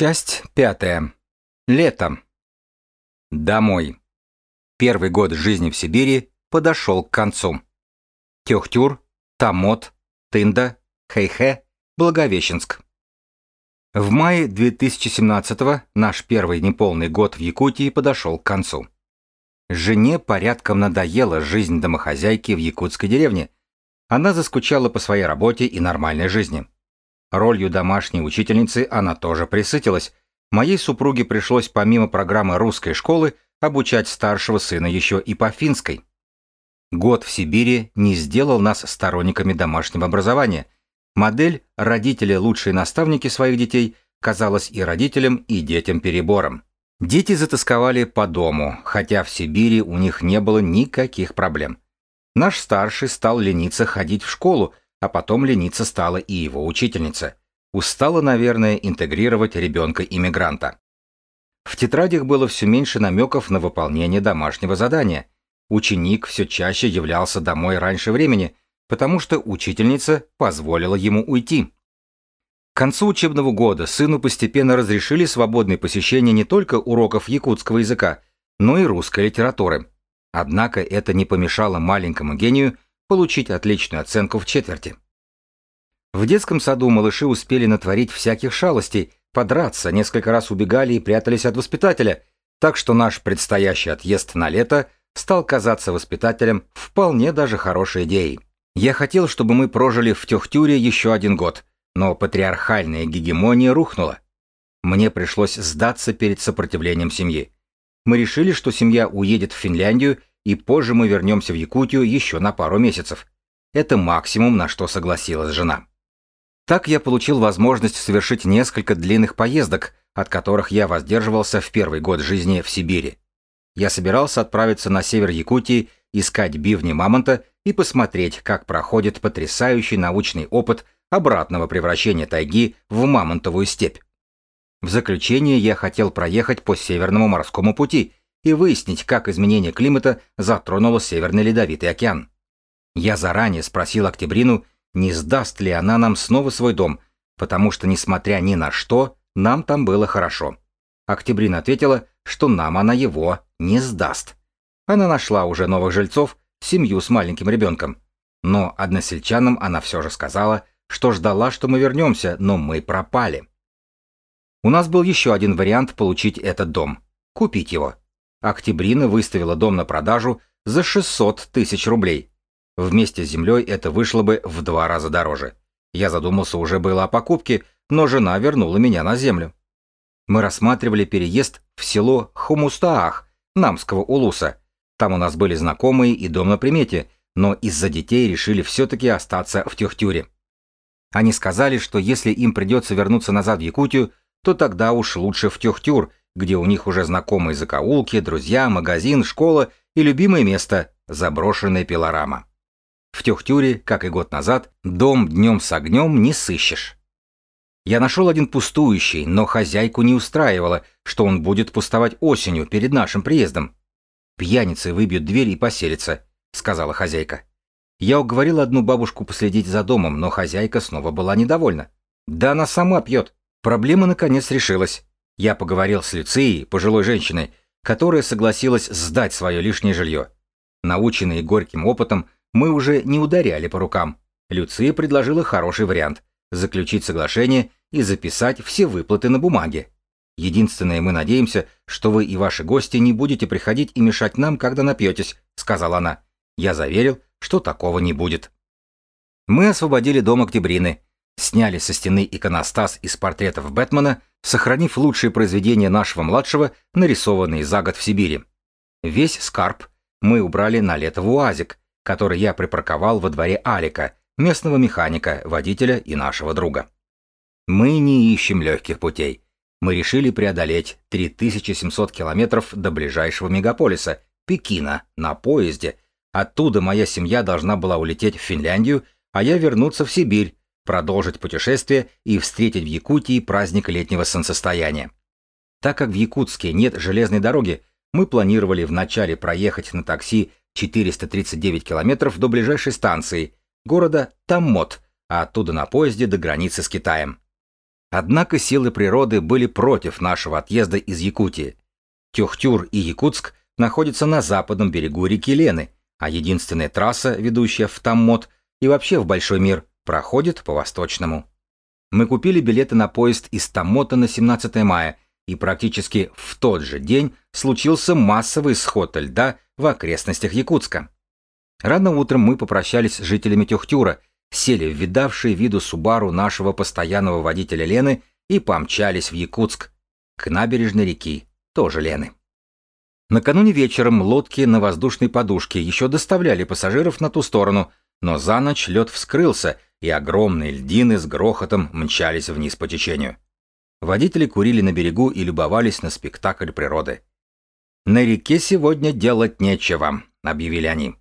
Часть пятая. Лето. Домой. Первый год жизни в Сибири подошел к концу. Тёхтюр, Тамот, Тында, Хэйхэ, Благовещенск. В мае 2017 наш первый неполный год в Якутии подошел к концу. Жене порядком надоела жизнь домохозяйки в якутской деревне. Она заскучала по своей работе и нормальной жизни. Ролью домашней учительницы она тоже присытилась. Моей супруге пришлось помимо программы русской школы обучать старшего сына еще и по финской. Год в Сибири не сделал нас сторонниками домашнего образования. Модель «родители лучшие наставники своих детей» казалась и родителям, и детям перебором. Дети затасковали по дому, хотя в Сибири у них не было никаких проблем. Наш старший стал лениться ходить в школу, а потом лениться стала и его учительница. Устала, наверное, интегрировать ребенка-иммигранта. В тетрадях было все меньше намеков на выполнение домашнего задания. Ученик все чаще являлся домой раньше времени, потому что учительница позволила ему уйти. К концу учебного года сыну постепенно разрешили свободное посещение не только уроков якутского языка, но и русской литературы. Однако это не помешало маленькому гению получить отличную оценку в четверти. В детском саду малыши успели натворить всяких шалостей, подраться, несколько раз убегали и прятались от воспитателя, так что наш предстоящий отъезд на лето стал казаться воспитателям вполне даже хорошей идеей. Я хотел, чтобы мы прожили в Тёхтюре еще один год, но патриархальная гегемония рухнула. Мне пришлось сдаться перед сопротивлением семьи. Мы решили, что семья уедет в Финляндию и позже мы вернемся в Якутию еще на пару месяцев. Это максимум, на что согласилась жена. Так я получил возможность совершить несколько длинных поездок, от которых я воздерживался в первый год жизни в Сибири. Я собирался отправиться на север Якутии, искать бивни мамонта и посмотреть, как проходит потрясающий научный опыт обратного превращения тайги в мамонтовую степь. В заключение я хотел проехать по Северному морскому пути и выяснить, как изменение климата затронуло Северный Ледовитый океан. Я заранее спросил Октябрину, не сдаст ли она нам снова свой дом, потому что, несмотря ни на что, нам там было хорошо. Октябрина ответила, что нам она его не сдаст. Она нашла уже новых жильцов, семью с маленьким ребенком. Но односельчанам она все же сказала, что ждала, что мы вернемся, но мы пропали. У нас был еще один вариант получить этот дом – купить его. Октябрина выставила дом на продажу за 600 тысяч рублей. Вместе с землей это вышло бы в два раза дороже. Я задумался уже было о покупке, но жена вернула меня на землю. Мы рассматривали переезд в село Хумустаах, Намского Улуса. Там у нас были знакомые и дом на примете, но из-за детей решили все-таки остаться в Тюхтюре. Они сказали, что если им придется вернуться назад в Якутию, то тогда уж лучше в Тюхтюр, где у них уже знакомые закоулки, друзья, магазин, школа и любимое место – заброшенная пилорама. В Тюхтюре, как и год назад, дом днем с огнем не сыщешь. Я нашел один пустующий, но хозяйку не устраивало, что он будет пустовать осенью перед нашим приездом. «Пьяницы выбьют дверь и поселятся», — сказала хозяйка. Я уговорил одну бабушку последить за домом, но хозяйка снова была недовольна. «Да она сама пьет». Проблема наконец решилась. Я поговорил с Люцией, пожилой женщиной, которая согласилась сдать свое лишнее жилье. Наученные горьким опытом, мы уже не ударяли по рукам. Люция предложила хороший вариант – заключить соглашение и записать все выплаты на бумаге. Единственное, мы надеемся, что вы и ваши гости не будете приходить и мешать нам, когда напьетесь, сказала она. Я заверил, что такого не будет. Мы освободили дом Октябрины, сняли со стены иконостас из портретов Бэтмена, сохранив лучшие произведения нашего младшего, нарисованные за год в Сибири. Весь скарб мы убрали на лето в УАЗик, который я припарковал во дворе Алика, местного механика, водителя и нашего друга. Мы не ищем легких путей. Мы решили преодолеть 3700 километров до ближайшего мегаполиса, Пекина, на поезде. Оттуда моя семья должна была улететь в Финляндию, а я вернуться в Сибирь, продолжить путешествие и встретить в Якутии праздник летнего солнцестояния. Так как в Якутске нет железной дороги, мы планировали вначале проехать на такси 439 километров до ближайшей станции, города Таммот, а оттуда на поезде до границы с Китаем. Однако силы природы были против нашего отъезда из Якутии. Тюхтюр и Якутск находятся на западном берегу реки Лены, а единственная трасса, ведущая в Таммот и вообще в Большой мир, проходит по восточному. Мы купили билеты на поезд из Таммота на 17 мая, и практически в тот же день случился массовый сход льда в окрестностях Якутска. Рано утром мы попрощались с жителями Тюхтюра, сели в видавший виду Субару нашего постоянного водителя Лены и помчались в Якутск, к набережной реки, тоже Лены. Накануне вечером лодки на воздушной подушке еще доставляли пассажиров на ту сторону, но за ночь лед вскрылся, и огромные льдины с грохотом мчались вниз по течению. Водители курили на берегу и любовались на спектакль природы. «На реке сегодня делать нечего», — объявили они.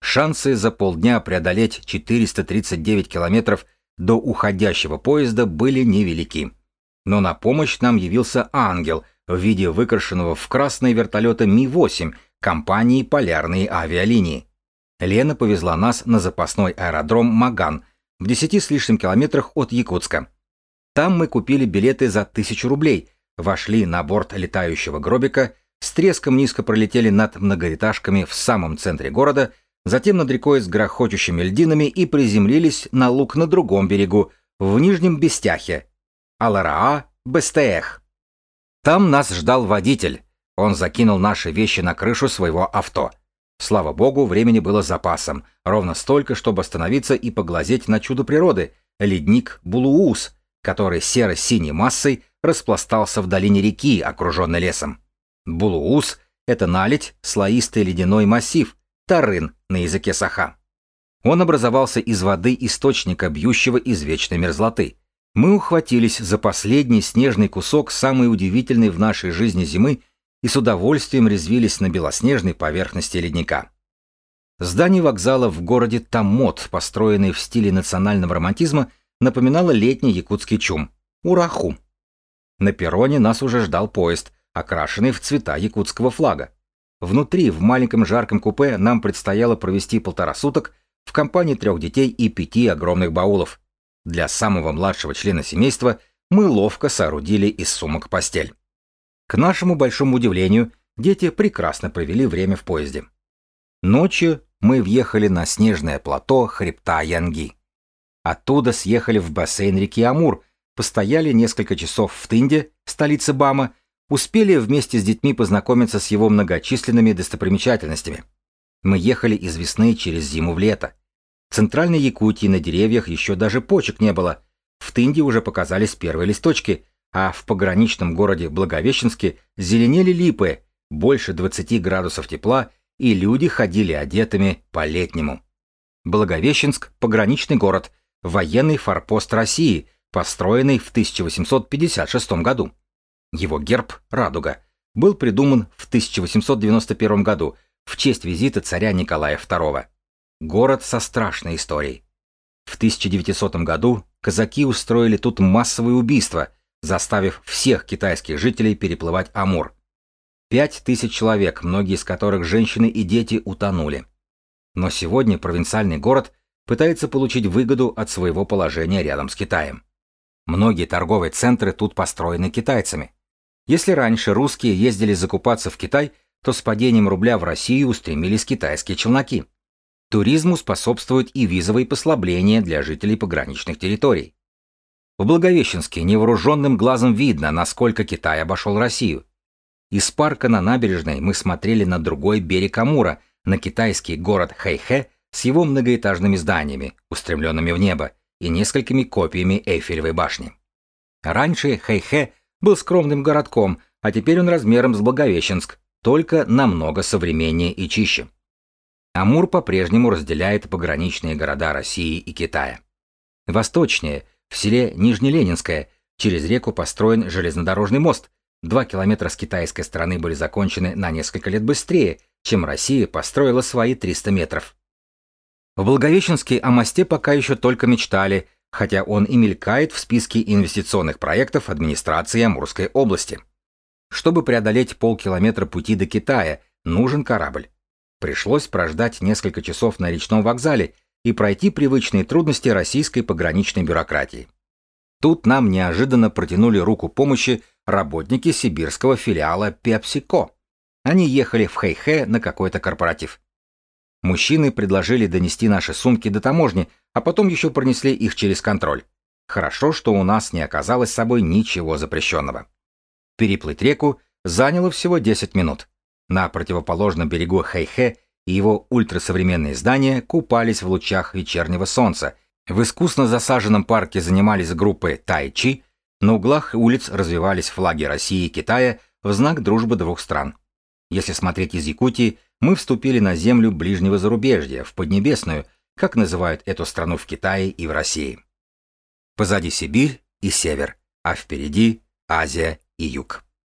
Шансы за полдня преодолеть 439 километров до уходящего поезда были невелики. Но на помощь нам явился ангел в виде выкрашенного в красные вертолета Ми-8 компании «Полярные авиалинии». Лена повезла нас на запасной аэродром Маган в 10 с лишним километрах от Якутска. Там мы купили билеты за тысячу рублей, вошли на борт летающего гробика, с треском низко пролетели над многоэтажками в самом центре города, затем над рекой с грохочущими льдинами и приземлились на луг на другом берегу, в Нижнем Бестяхе. Алараа, Бестеэх. Там нас ждал водитель. Он закинул наши вещи на крышу своего авто. Слава богу, времени было запасом, ровно столько, чтобы остановиться и поглазеть на чудо природы — ледник Булуус, который серо-синей массой распластался в долине реки, окруженной лесом. Булуус — это наледь, слоистый ледяной массив, тарын на языке саха. Он образовался из воды источника, бьющего из вечной мерзлоты. Мы ухватились за последний снежный кусок самой удивительной в нашей жизни зимы и с удовольствием резвились на белоснежной поверхности ледника. Здание вокзала в городе Тамот, построенное в стиле национального романтизма, напоминало летний якутский чум – ураху. На перроне нас уже ждал поезд, окрашенный в цвета якутского флага. Внутри, в маленьком жарком купе, нам предстояло провести полтора суток в компании трех детей и пяти огромных баулов. Для самого младшего члена семейства мы ловко соорудили из сумок постель. К нашему большому удивлению, дети прекрасно провели время в поезде. Ночью мы въехали на снежное плато хребта Янги. Оттуда съехали в бассейн реки Амур, постояли несколько часов в Тынде, столице Бама, успели вместе с детьми познакомиться с его многочисленными достопримечательностями. Мы ехали из весны через зиму в лето. В центральной Якутии на деревьях еще даже почек не было. В Тынде уже показались первые листочки, а в пограничном городе Благовещенске зеленели липы, больше 20 градусов тепла, и люди ходили одетыми по-летнему. Благовещенск – пограничный город – военный форпост России, построенный в 1856 году. Его герб «Радуга» был придуман в 1891 году в честь визита царя Николая II. Город со страшной историей. В 1900 году казаки устроили тут массовые убийства, заставив всех китайских жителей переплывать Амур. Пять тысяч человек, многие из которых женщины и дети, утонули. Но сегодня провинциальный город пытается получить выгоду от своего положения рядом с Китаем. Многие торговые центры тут построены китайцами. Если раньше русские ездили закупаться в Китай, то с падением рубля в Россию устремились китайские челноки. Туризму способствуют и визовые послабления для жителей пограничных территорий. В Благовещенске невооруженным глазом видно, насколько Китай обошел Россию. Из парка на набережной мы смотрели на другой берег Амура, на китайский город Хэйхэ с его многоэтажными зданиями, устремленными в небо, и несколькими копиями Эйфелевой башни. Раньше Хэйхэ был скромным городком, а теперь он размером с Благовещенск, только намного современнее и чище. Амур по-прежнему разделяет пограничные города России и Китая. Восточнее, в селе Нижнеленинское, через реку построен железнодорожный мост. Два километра с китайской стороны были закончены на несколько лет быстрее, чем Россия построила свои 300 метров. В Благовещенске о мосте пока еще только мечтали, хотя он и мелькает в списке инвестиционных проектов администрации Амурской области. Чтобы преодолеть полкилометра пути до Китая, нужен корабль. Пришлось прождать несколько часов на речном вокзале и пройти привычные трудности российской пограничной бюрократии. Тут нам неожиданно протянули руку помощи работники сибирского филиала PepsiCo. Они ехали в Хэйхэ на какой-то корпоратив. Мужчины предложили донести наши сумки до таможни, а потом еще пронесли их через контроль. Хорошо, что у нас не оказалось с собой ничего запрещенного. Переплыть реку заняло всего 10 минут. На противоположном берегу Хэйхэ и его ультрасовременные здания купались в лучах вечернего солнца. В искусно засаженном парке занимались группы тай-чи, на углах улиц развивались флаги России и Китая в знак дружбы двух стран. Если смотреть из Якутии, мы вступили на землю ближнего зарубежья, в Поднебесную, как называют эту страну в Китае и в России. Позади Сибирь и север, а впереди Азия и юг.